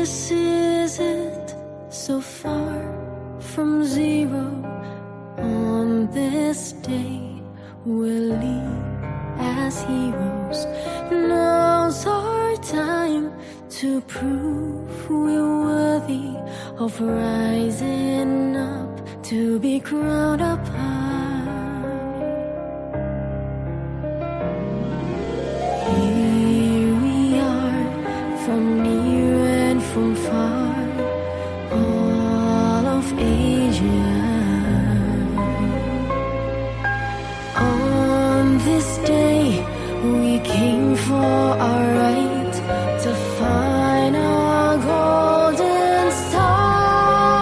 this is it so far from zero. On this day, we'll leave as heroes. Now's our time to prove we're worthy of rising up to be crowned up came for our right to find our golden star.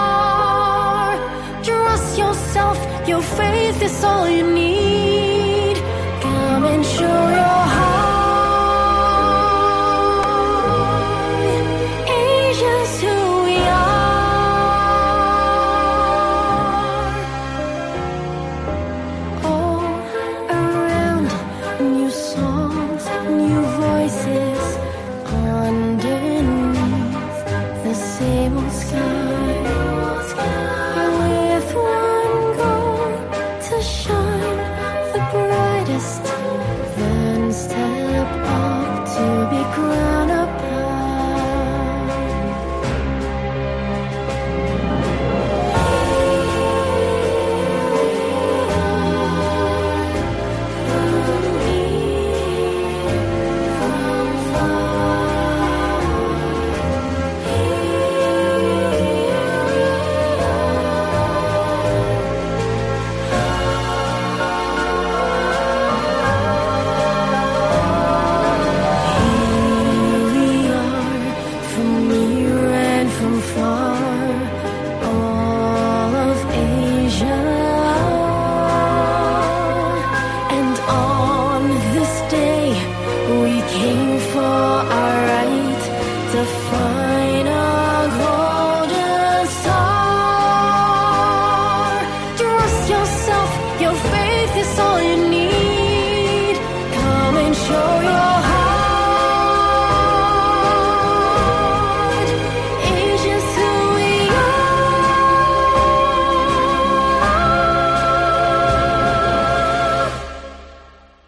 Trust yourself, your faith is all you need. Sky.